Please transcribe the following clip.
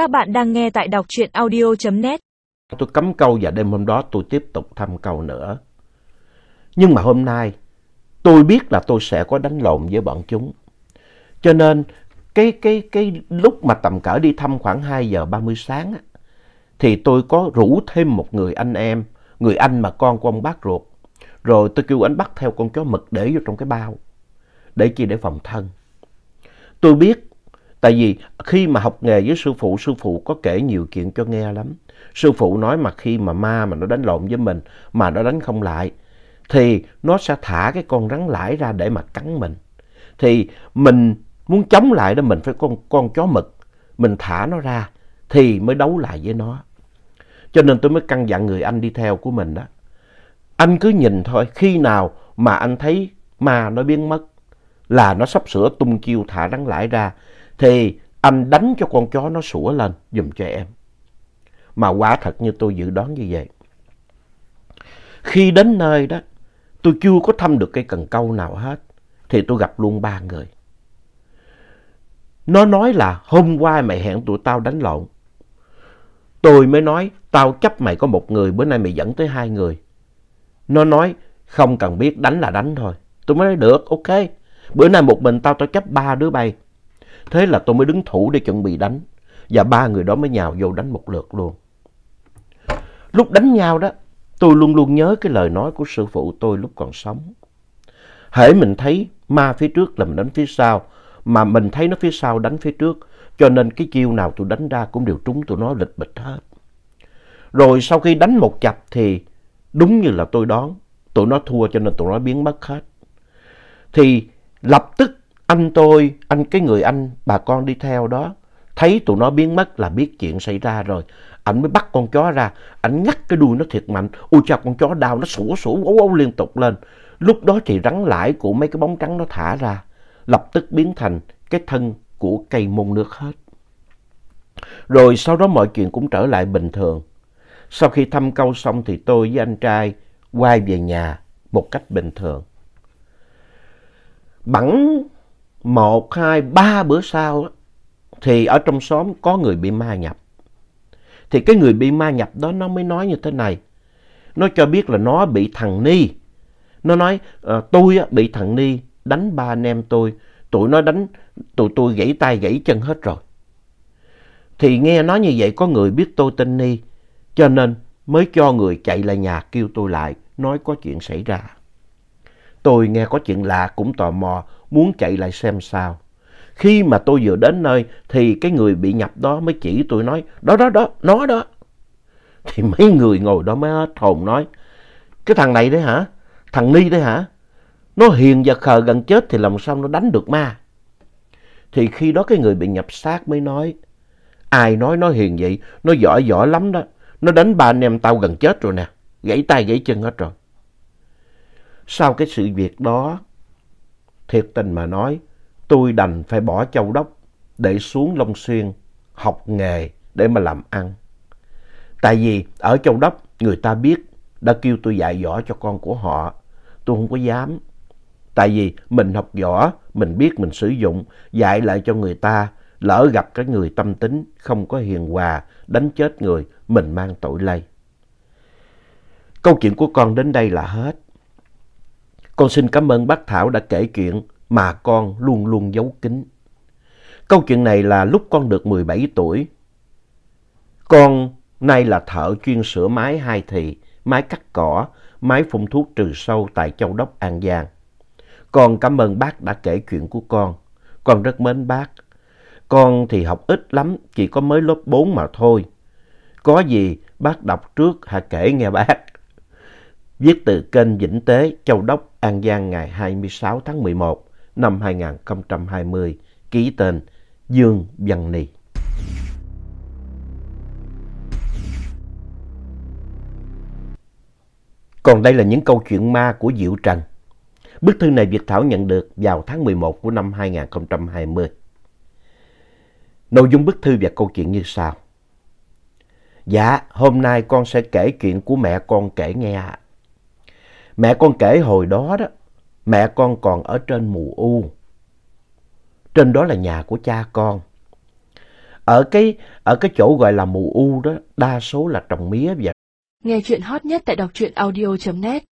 Các bạn đang nghe tại đọc truyện audio.net. Tôi cấm câu và đêm hôm đó tôi tiếp tục thăm câu nữa. Nhưng mà hôm nay tôi biết là tôi sẽ có đánh lộn với bọn chúng. Cho nên cái, cái, cái lúc mà tầm cỡ đi thăm khoảng 2 giờ 30 sáng á, thì tôi có rủ thêm một người anh em, người anh mà con của ông bác ruột. Rồi tôi kêu anh bắt theo con chó mực để vô trong cái bao. Để chi để phòng thân. Tôi biết Tại vì khi mà học nghề với sư phụ, sư phụ có kể nhiều chuyện cho nghe lắm. Sư phụ nói mà khi mà ma mà nó đánh lộn với mình mà nó đánh không lại thì nó sẽ thả cái con rắn lãi ra để mà cắn mình. Thì mình muốn chống lại đó mình phải con con chó mực, mình thả nó ra thì mới đấu lại với nó. Cho nên tôi mới căn dặn người anh đi theo của mình đó. Anh cứ nhìn thôi, khi nào mà anh thấy ma nó biến mất là nó sắp sửa tung chiêu thả rắn lãi ra thì anh đánh cho con chó nó sủa lên dùm cho em. Mà quả thật như tôi dự đoán như vậy. Khi đến nơi đó, tôi chưa có thăm được cây cần câu nào hết, thì tôi gặp luôn ba người. Nó nói là hôm qua mày hẹn tụi tao đánh lộn. Tôi mới nói tao chấp mày có một người, bữa nay mày dẫn tới hai người. Nó nói không cần biết đánh là đánh thôi. Tôi mới nói được, ok. Bữa nay một mình tao tao chấp ba đứa bay. Thế là tôi mới đứng thủ để chuẩn bị đánh. Và ba người đó mới nhào vô đánh một lượt luôn. Lúc đánh nhau đó, tôi luôn luôn nhớ cái lời nói của sư phụ tôi lúc còn sống. Hễ mình thấy ma phía trước là mình đánh phía sau, mà mình thấy nó phía sau đánh phía trước, cho nên cái chiêu nào tôi đánh ra cũng đều trúng tụi nó lịch bịch hết. Rồi sau khi đánh một chập thì đúng như là tôi đoán, tụi nó thua cho nên tụi nó biến mất hết. Thì lập tức anh tôi, anh cái người anh bà con đi theo đó, thấy tụi nó biến mất là biết chuyện xảy ra rồi. Anh mới bắt con chó ra, anh ngắt cái đuôi nó thiệt mạnh. Ui chào con chó đau, nó sủa sủa ấu ấu liên tục lên. Lúc đó thì rắn lãi của mấy cái bóng trắng nó thả ra, lập tức biến thành cái thân của cây môn nước hết. Rồi sau đó mọi chuyện cũng trở lại bình thường. Sau khi thăm câu xong thì tôi với anh trai quay về nhà một cách bình thường. Bẵng một, hai, ba bữa sau thì ở trong xóm có người bị ma nhập. Thì cái người bị ma nhập đó nó mới nói như thế này. Nó cho biết là nó bị thằng Ni. Nó nói uh, tôi bị thằng Ni đánh ba anh em tôi. Tụi nó đánh, tụi tôi gãy tay gãy chân hết rồi. Thì nghe nói như vậy có người biết tôi tên Ni. Cho nên mới cho người chạy lại nhà kêu tôi lại nói có chuyện xảy ra. Tôi nghe có chuyện lạ cũng tò mò muốn chạy lại xem sao. Khi mà tôi vừa đến nơi thì cái người bị nhập đó mới chỉ tôi nói, đó đó đó, nó đó. Thì mấy người ngồi đó mới hết hồn nói, cái thằng này đấy hả? Thằng Ni đấy hả? Nó hiền và khờ gần chết thì làm sao nó đánh được ma? Thì khi đó cái người bị nhập xác mới nói, ai nói nó hiền vậy? Nó giỏi giỏi lắm đó. Nó đánh ba anh em tao gần chết rồi nè. Gãy tay gãy chân hết rồi. Sau cái sự việc đó, thiệt tình mà nói, tôi đành phải bỏ châu đốc để xuống Long Xuyên học nghề để mà làm ăn. Tại vì ở châu đốc người ta biết đã kêu tôi dạy võ cho con của họ. Tôi không có dám. Tại vì mình học võ, mình biết mình sử dụng, dạy lại cho người ta. Lỡ gặp cái người tâm tính, không có hiền hòa, đánh chết người, mình mang tội lây. Câu chuyện của con đến đây là hết. Con xin cảm ơn bác Thảo đã kể chuyện mà con luôn luôn giấu kín. Câu chuyện này là lúc con được 17 tuổi. Con nay là thợ chuyên sửa máy hai thị, máy cắt cỏ, máy phun thuốc trừ sâu tại Châu Đốc, An Giang. Con cảm ơn bác đã kể chuyện của con. Con rất mến bác. Con thì học ít lắm, chỉ có mới lớp 4 mà thôi. Có gì bác đọc trước hả kể nghe bác. Viết từ kênh Vĩnh Tế, Châu Đốc, An Giang ngày 26 tháng 11 năm 2020, ký tên Dương Văn Ni. Còn đây là những câu chuyện ma của Diệu Trần. Bức thư này Việt Thảo nhận được vào tháng 11 của năm 2020. Nội dung bức thư và câu chuyện như sau. Dạ, hôm nay con sẽ kể chuyện của mẹ con kể nghe ạ. Mẹ con kể hồi đó đó, mẹ con còn ở trên mù u. Trên đó là nhà của cha con. ở cái, ở cái chỗ gọi là mù u đó, đa số là trồng mía và Nghe chuyện hot nhất tại đọc truyện audio.net